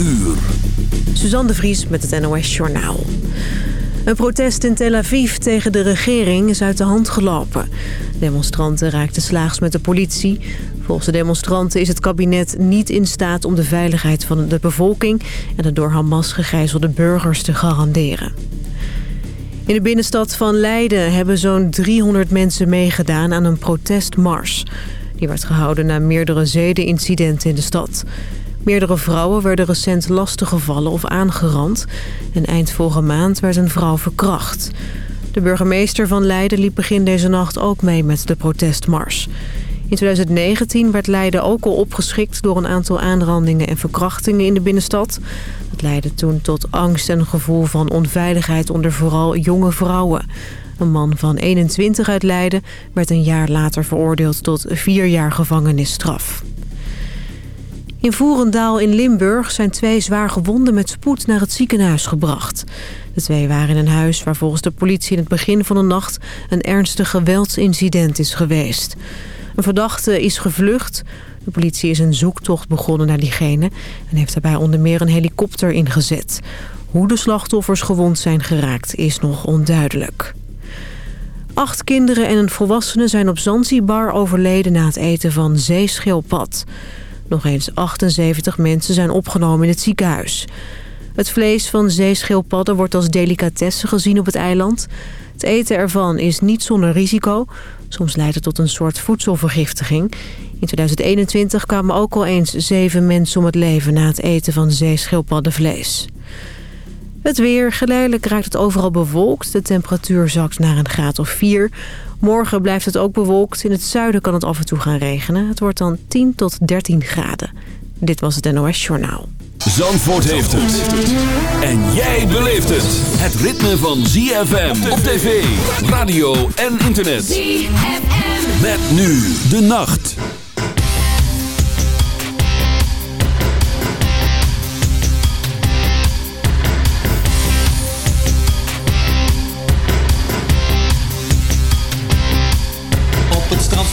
uur. Suzanne de Vries met het NOS Journaal. Een protest in Tel Aviv tegen de regering is uit de hand gelopen. Demonstranten raakten slaags met de politie. Volgens de demonstranten is het kabinet niet in staat om de veiligheid van de bevolking... en de door Hamas gegijzelde burgers te garanderen. In de binnenstad van Leiden hebben zo'n 300 mensen meegedaan aan een protestmars. Die werd gehouden na meerdere zedenincidenten in de stad. Meerdere vrouwen werden recent lastiggevallen of aangerand. En eind vorige maand werd een vrouw verkracht. De burgemeester van Leiden liep begin deze nacht ook mee met de protestmars. In 2019 werd Leiden ook al opgeschikt door een aantal aanrandingen en verkrachtingen in de binnenstad. Dat leidde toen tot angst en een gevoel van onveiligheid onder vooral jonge vrouwen. Een man van 21 uit Leiden werd een jaar later veroordeeld tot vier jaar gevangenisstraf. In Voerendaal in Limburg zijn twee zwaar gewonden met spoed naar het ziekenhuis gebracht. De twee waren in een huis waar volgens de politie in het begin van de nacht een ernstig geweldsincident is geweest. Een verdachte is gevlucht. De politie is een zoektocht begonnen naar diegene en heeft daarbij onder meer een helikopter ingezet. Hoe de slachtoffers gewond zijn geraakt is nog onduidelijk. Acht kinderen en een volwassene zijn op Zanzibar overleden na het eten van zeeschilpad. Nog eens 78 mensen zijn opgenomen in het ziekenhuis. Het vlees van zeeschilpadden wordt als delicatesse gezien op het eiland. Het eten ervan is niet zonder risico. Soms leidt het tot een soort voedselvergiftiging. In 2021 kwamen ook al eens zeven mensen om het leven... na het eten van zeeschilpaddenvlees. Het weer. Geleidelijk raakt het overal bewolkt. De temperatuur zakt naar een graad of 4. Morgen blijft het ook bewolkt. In het zuiden kan het af en toe gaan regenen. Het wordt dan 10 tot 13 graden. Dit was het NOS Journaal. Zandvoort heeft het. En jij beleeft het. Het ritme van ZFM op tv, radio en internet. ZFM. Met nu de nacht.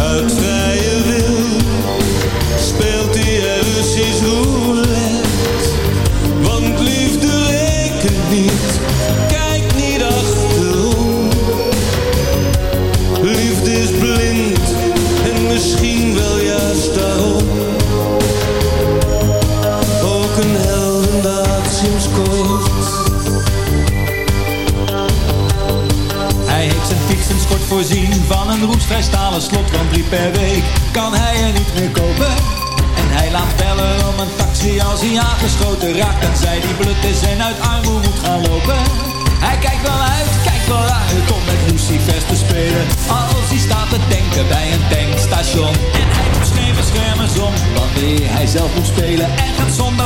uit vrije van een roestvrij stalen slot van drie per week. Kan hij er niet meer kopen. En hij laat bellen om een taxi als hij aangeschoten raakt. En zij die blut is en uit armoede moet gaan lopen. Hij kijkt wel uit, kijkt wel uit om met Lucifers te spelen. Als hij staat te denken bij een tankstation. En hij doet geen beschermers om wanneer hij zelf moet spelen En gaat zondags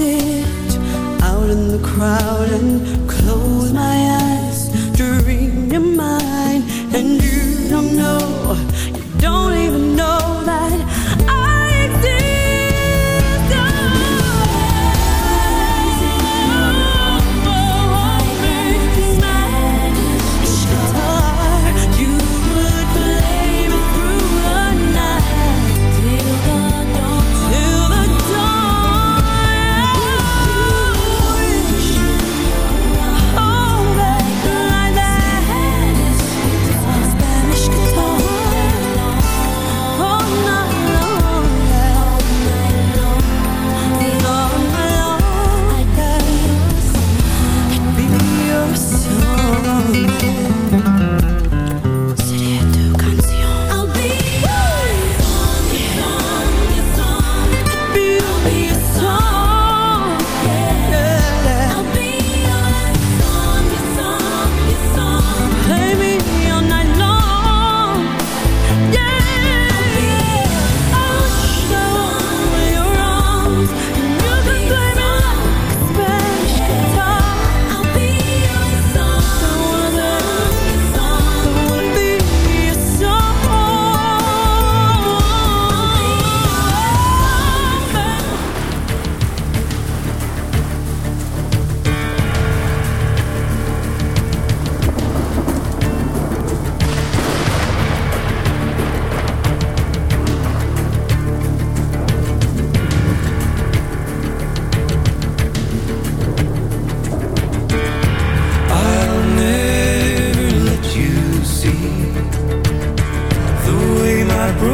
sit out in the crowd and close my eyes, dream your mind, and you don't know.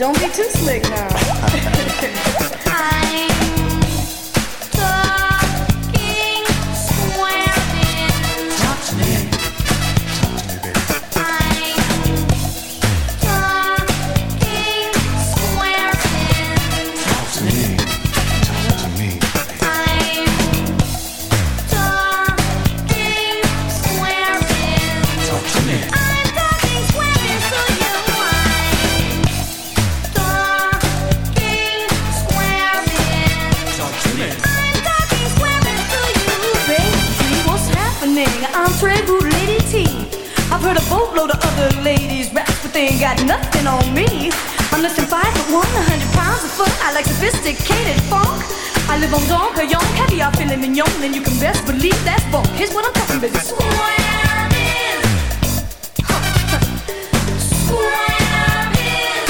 Don't be too slick now. sophisticated funk. I live on Don Quixote, caviar, filet mignon, and you can best believe that's bunk. Here's what I'm talking about. Swabbing. Swabbing.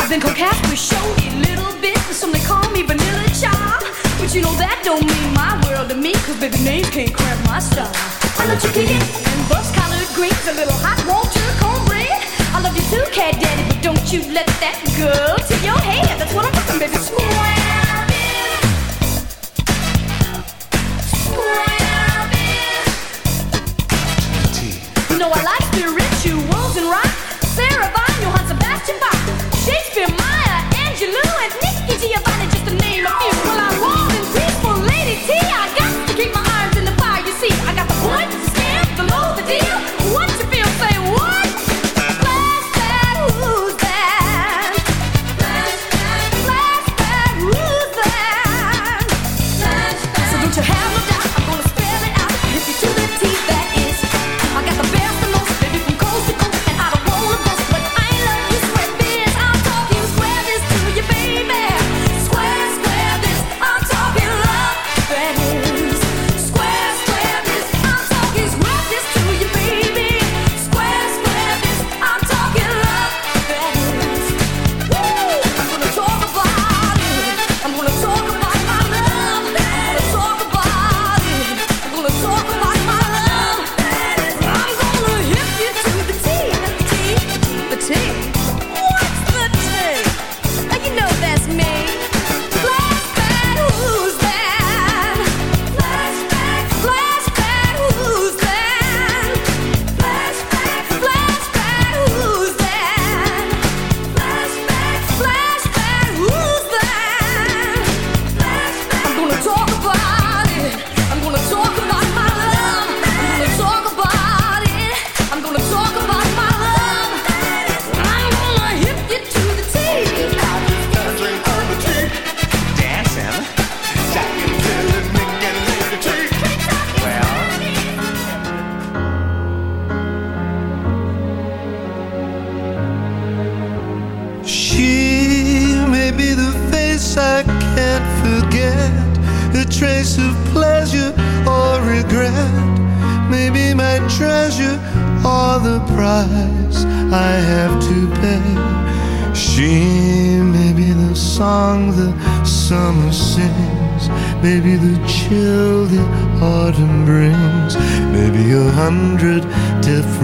I've been coquette with showy little bit, and some they call me Vanilla Child. But you know that don't mean my world to me, cause baby names can't cramp my style. I kick it and bust collard greens, a little hot water I love you too, cat daddy, but don't you let that go your head. That's what I'm talking, baby.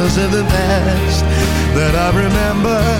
Of the past that I remember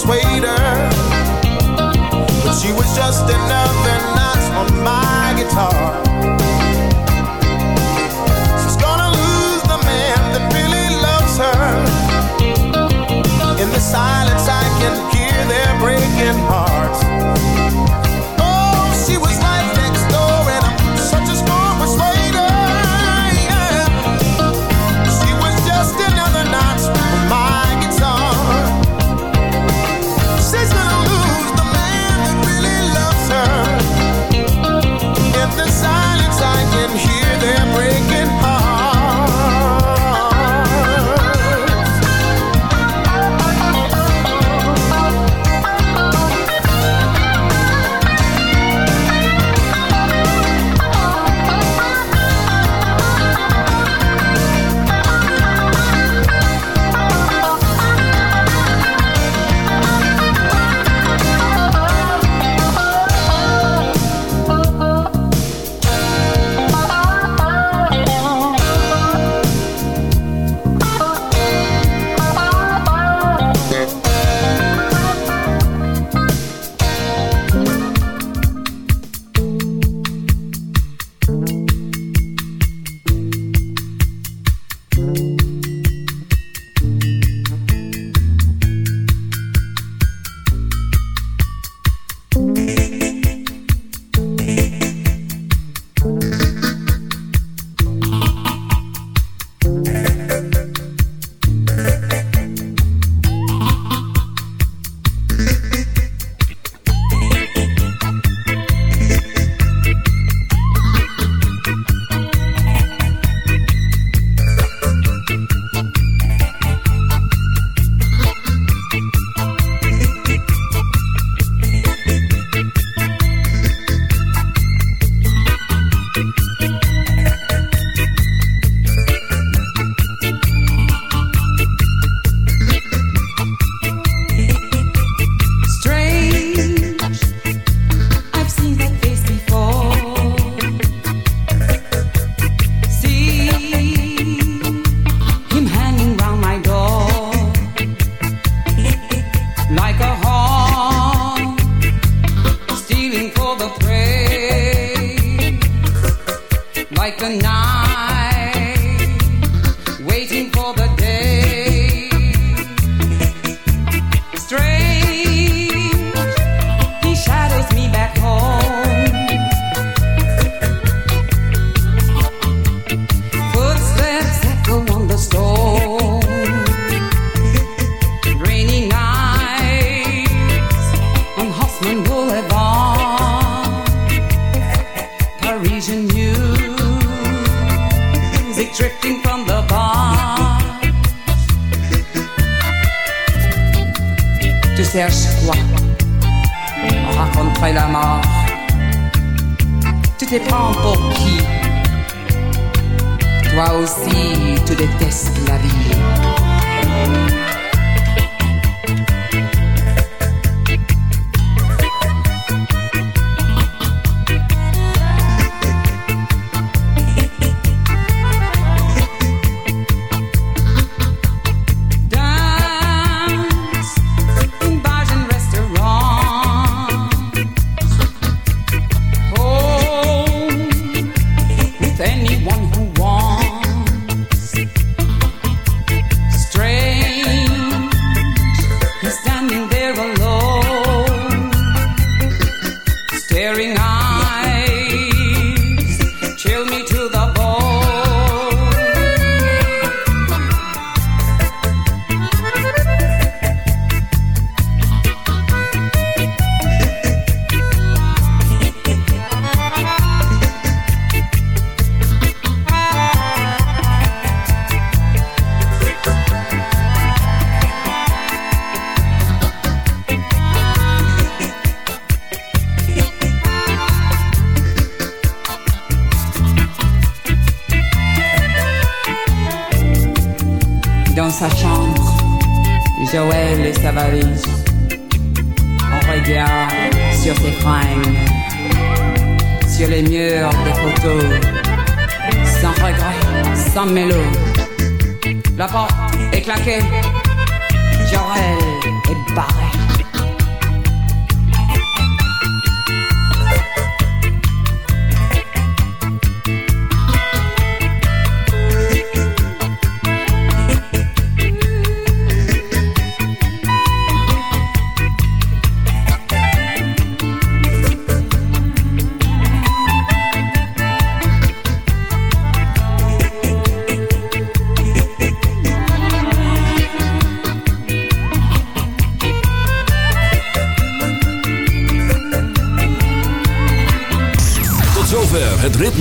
persuader. But she was just another notch on my guitar.